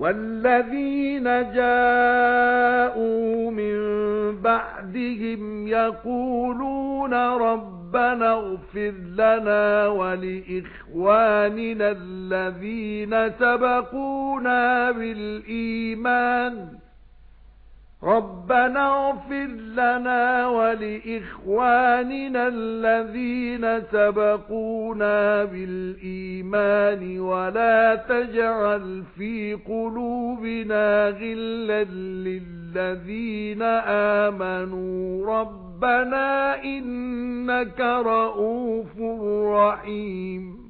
وَالَّذِينَ جَاءُوا مِن بَعْدِهِمْ يَقُولُونَ رَبَّنَا اغْفِرْ لَنَا وَلِإِخْوَانِنَا الَّذِينَ سَبَقُونَا بِالْإِيمَانِ رَبَّنَا اغْفِرْ لَنَا وَلِإِخْوَانِنَا الَّذِينَ سَبَقُونَا بِالْإِيمَانِ وَلَا تَجْعَلْ فِي قُلُوبِنَا غِلًّا لِّلَّذِينَ آمَنُوا رَبَّنَا إِنَّكَ رَءُوفٌ رَّحِيمٌ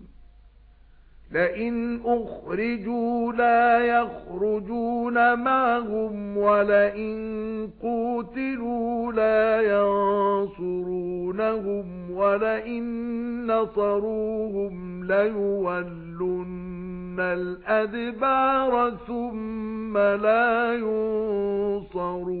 لَئِنْ أُخْرِجُوا لَا يَخْرُجُونَ مَعَهُمْ وَلَئِنْ قُوتِلُوا لَا يَنصُرُونَهُمْ وَلَئِنْ نَصَرُوهُمْ لَيُوَلُّنَّ الْأَدْبَارَ ثُمَّ لَا يُنصَرُونَ.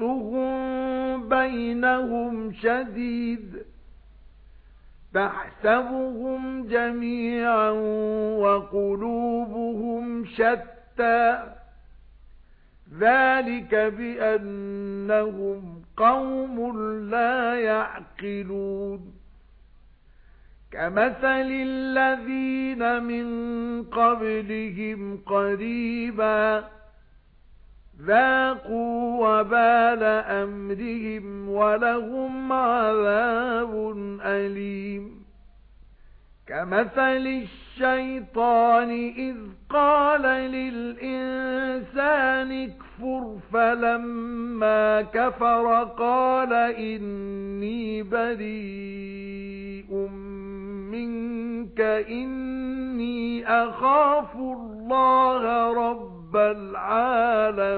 بَأْسُهُمْ بَيْنَهُمْ شَدِيدٌ تَحْسَبُهُمْ جَمِيعًا وَقُلُوبُهُمْ شَتَّى ذَلِكَ بِأَنَّهُمْ قَوْمٌ لَّا يَعْقِلُونَ كَمَثَلِ الَّذِينَ مِن قَبْلِهِمْ قَرِيبًا ذَاقُوا وَبَالَ أَمْرِهِمْ وَلَهُمْ عَذَابٌ أَلِيمٌ. كَمَثَلِ الشَّيْطَانِ إِذْ قَالَ لِلْإِنسَانِ اكْفُرْ فَلَمَّا كَفَرَ قَالَ إِنِّي بَرِيءٌ مِنْكَ إِنِّي أَخَافُ اللَّهَ رَبَّ الْعَالَمِينَ.